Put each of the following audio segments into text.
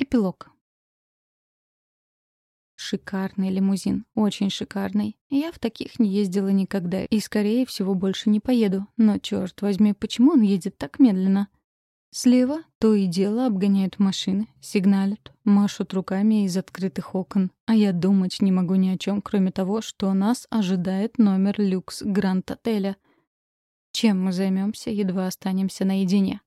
Эпилог. Шикарный лимузин, очень шикарный. Я в таких не ездила никогда и, скорее всего, больше не поеду. Но, черт возьми, почему он едет так медленно? Слева то и дело обгоняют машины, сигналят, машут руками из открытых окон. А я думать не могу ни о чем, кроме того, что нас ожидает номер люкс Гранд-отеля. Чем мы займемся, едва останемся наедине?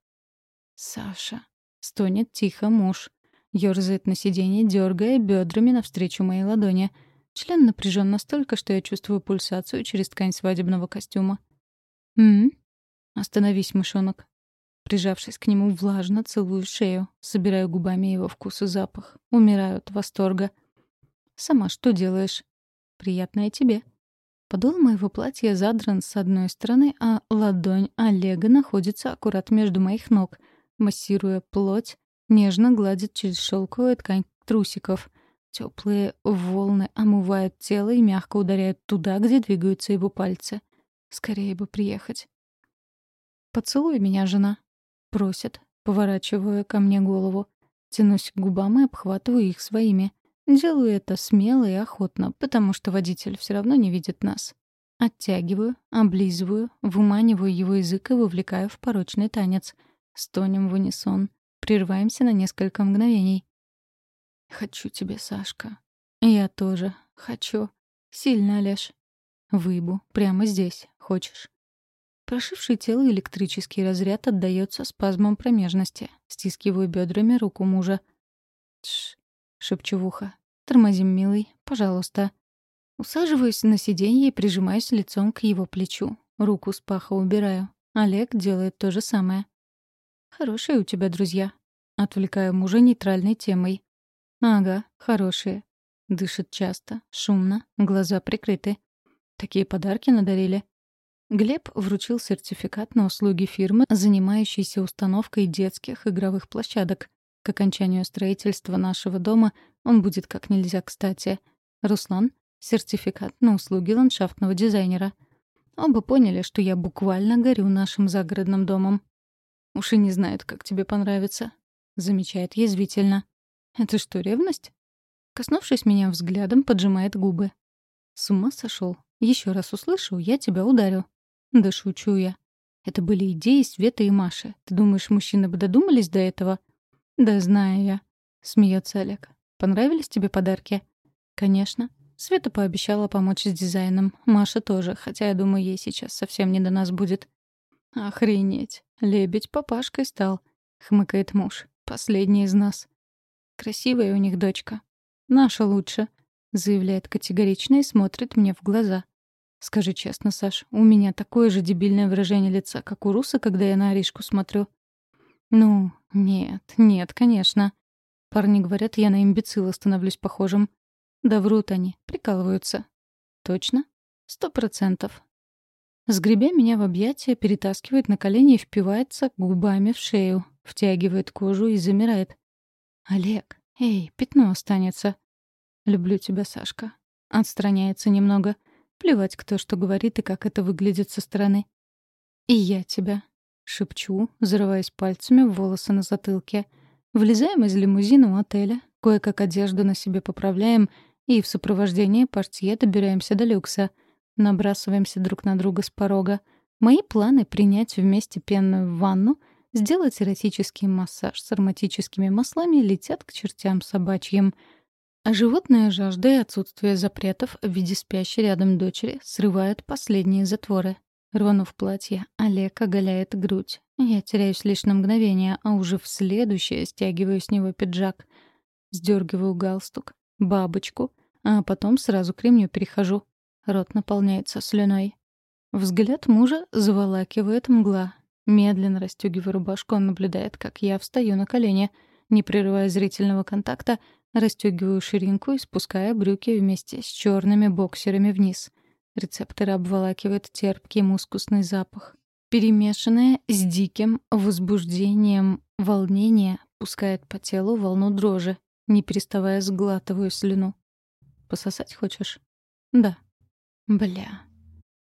Саша. Стонет тихо муж. Ёрзает на сиденье, дергая бедрами навстречу моей ладони. Член напряжен настолько, что я чувствую пульсацию через ткань свадебного костюма. «М? Остановись, мышонок». Прижавшись к нему, влажно целую шею, собираю губами его вкус и запах. Умираю от восторга. «Сама что делаешь?» «Приятное тебе». Подол моего платья задран с одной стороны, а ладонь Олега находится аккурат между моих ног, массируя плоть Нежно гладит через шелковую ткань трусиков. Теплые волны омывают тело и мягко ударяют туда, где двигаются его пальцы. Скорее бы приехать. «Поцелуй меня, жена», — просит, поворачивая ко мне голову. Тянусь к губам и обхватываю их своими. Делаю это смело и охотно, потому что водитель все равно не видит нас. Оттягиваю, облизываю, выманиваю его язык и вовлекаю в порочный танец. Стонем в унисон. Прерываемся на несколько мгновений. «Хочу тебя, Сашка». «Я тоже. Хочу. Сильно, Олеж». «Выбу. Прямо здесь. Хочешь?» Прошивший тело электрический разряд отдаётся спазмом промежности. Стискиваю бедрами руку мужа. «Тш», — шепчу в ухо. «Тормозим, милый. Пожалуйста». Усаживаюсь на сиденье и прижимаюсь лицом к его плечу. Руку с паха убираю. Олег делает то же самое. «Хорошие у тебя друзья». Отвлекаю мужа нейтральной темой. «Ага, хорошие». Дышит часто, шумно, глаза прикрыты. Такие подарки надарили. Глеб вручил сертификат на услуги фирмы, занимающейся установкой детских игровых площадок. К окончанию строительства нашего дома он будет как нельзя кстати. Руслан — сертификат на услуги ландшафтного дизайнера. Оба поняли, что я буквально горю нашим загородным домом. «Уж и не знают, как тебе понравится», — замечает язвительно. «Это что, ревность?» Коснувшись меня взглядом, поджимает губы. «С ума сошел. Еще раз услышу, я тебя ударю». «Да шучу я. Это были идеи Светы и Маши. Ты думаешь, мужчины бы додумались до этого?» «Да знаю я», — смеется Олег. «Понравились тебе подарки?» «Конечно. Света пообещала помочь с дизайном. Маша тоже, хотя я думаю, ей сейчас совсем не до нас будет. «Охренеть! Лебедь папашкой стал», — хмыкает муж. «Последний из нас». «Красивая у них дочка». «Наша лучше», — заявляет категорично и смотрит мне в глаза. «Скажи честно, Саш, у меня такое же дебильное выражение лица, как у Руса, когда я на Аришку смотрю». «Ну, нет, нет, конечно». Парни говорят, я на имбецила становлюсь похожим. Да врут они, прикалываются. «Точно?» «Сто процентов. Сгребя меня в объятия, перетаскивает на колени и впивается губами в шею, втягивает кожу и замирает. «Олег, эй, пятно останется». «Люблю тебя, Сашка». Отстраняется немного. Плевать, кто что говорит и как это выглядит со стороны. «И я тебя», — шепчу, зарываясь пальцами в волосы на затылке. Влезаем из лимузина у отеля, кое-как одежду на себе поправляем и в сопровождении портье добираемся до люкса — Набрасываемся друг на друга с порога. Мои планы — принять вместе пенную ванну, сделать эротический массаж с ароматическими маслами летят к чертям собачьим. А животная жажда и отсутствие запретов в виде спящей рядом дочери срывают последние затворы. Рванув платье, Олег оголяет грудь. Я теряюсь лишь на мгновение, а уже в следующее стягиваю с него пиджак. Сдергиваю галстук, бабочку, а потом сразу к ремню перехожу. Рот наполняется слюной. Взгляд мужа заволакивает мгла. Медленно расстегивая рубашку, он наблюдает, как я встаю на колени. Не прерывая зрительного контакта, расстегиваю ширинку и спуская брюки вместе с черными боксерами вниз. Рецепторы обволакивает терпкий мускусный запах. Перемешанное с диким возбуждением волнение пускает по телу волну дрожи, не переставая сглатываю слюну. «Пососать хочешь?» «Да», Бля.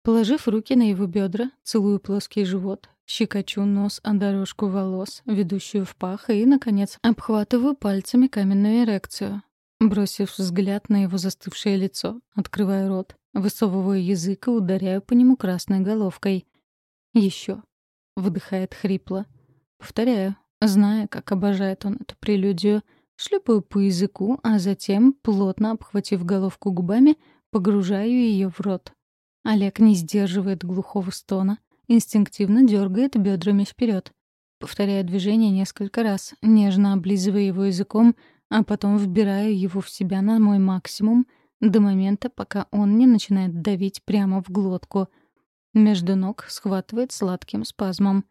Положив руки на его бедра, целую плоский живот, щекочу нос о дорожку волос, ведущую в пах, и, наконец, обхватываю пальцами каменную эрекцию. Бросив взгляд на его застывшее лицо, открываю рот, высовываю язык и ударяю по нему красной головкой. Еще. Выдыхает хрипло. Повторяю, зная, как обожает он эту прелюдию, шлепаю по языку, а затем, плотно обхватив головку губами, погружаю ее в рот. Олег не сдерживает глухого стона, инстинктивно дергает бедрами вперед. Повторяя движение несколько раз, нежно облизывая его языком, а потом вбираю его в себя на мой максимум до момента, пока он не начинает давить прямо в глотку. Между ног схватывает сладким спазмом.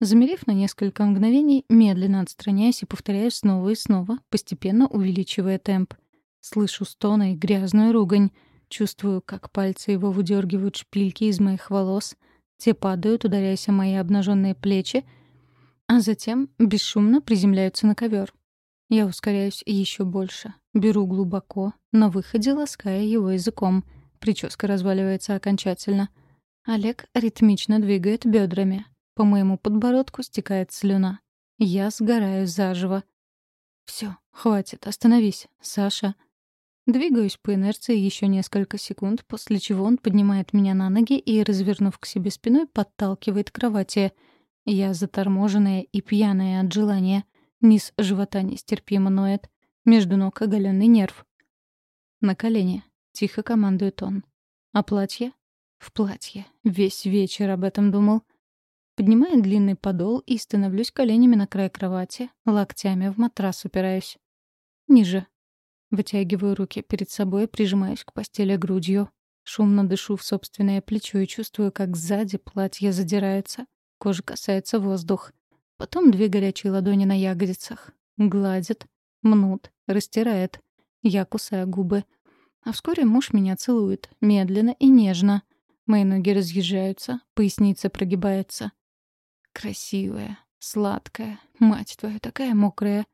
Замерев на несколько мгновений, медленно отстраняюсь и повторяю снова и снова, постепенно увеличивая темп. Слышу стоны и грязную ругань — Чувствую, как пальцы его выдергивают шпильки из моих волос. Те падают, ударяясь о мои обнаженные плечи, а затем бесшумно приземляются на ковер. Я ускоряюсь еще больше. Беру глубоко, на выходе лаская его языком. Прическа разваливается окончательно. Олег ритмично двигает бедрами. По моему подбородку стекает слюна. Я сгораю заживо. Все, хватит, остановись, Саша. Двигаюсь по инерции еще несколько секунд, после чего он поднимает меня на ноги и, развернув к себе спиной, подталкивает к кровати. Я заторможенная и пьяная от желания. Низ живота нестерпимо ноет. Между ног оголенный нерв. На колени. Тихо командует он. А платье? В платье. Весь вечер об этом думал. Поднимаю длинный подол и становлюсь коленями на край кровати, локтями в матрас упираюсь. Ниже. Вытягиваю руки перед собой, прижимаюсь к постели грудью. Шумно дышу в собственное плечо и чувствую, как сзади платье задирается. Кожа касается воздух. Потом две горячие ладони на ягодицах. Гладит, мнут, растирает. Я кусаю губы. А вскоре муж меня целует, медленно и нежно. Мои ноги разъезжаются, поясница прогибается. Красивая, сладкая, мать твою, такая мокрая.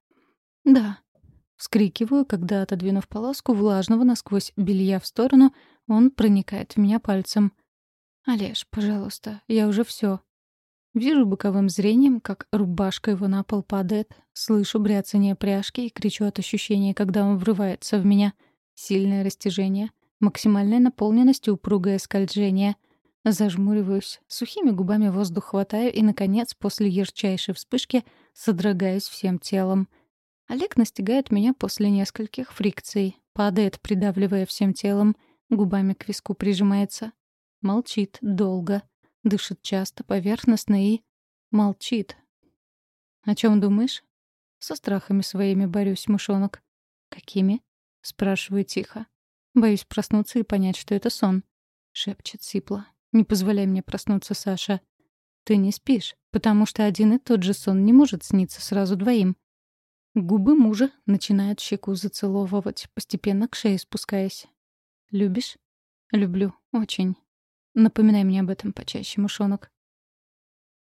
Да, Вскрикиваю, когда, отодвинув полоску влажного насквозь белья в сторону, он проникает в меня пальцем. «Олеж, пожалуйста, я уже все. Вижу боковым зрением, как рубашка его на пол падает, слышу бряцание пряжки и кричу от ощущения, когда он врывается в меня. Сильное растяжение, максимальная наполненность и упругое скольжение. Зажмуриваюсь, сухими губами воздух хватаю и, наконец, после ярчайшей вспышки содрогаюсь всем телом — Олег настигает меня после нескольких фрикций, падает, придавливая всем телом, губами к виску прижимается. Молчит долго, дышит часто, поверхностно и... Молчит. «О чем думаешь?» «Со страхами своими борюсь, мышонок». «Какими?» — спрашиваю тихо. Боюсь проснуться и понять, что это сон. Шепчет сипло. «Не позволяй мне проснуться, Саша. Ты не спишь, потому что один и тот же сон не может сниться сразу двоим. Губы мужа начинают щеку зацеловывать, постепенно к шее спускаясь. «Любишь?» «Люблю. Очень. Напоминай мне об этом почаще, мышонок».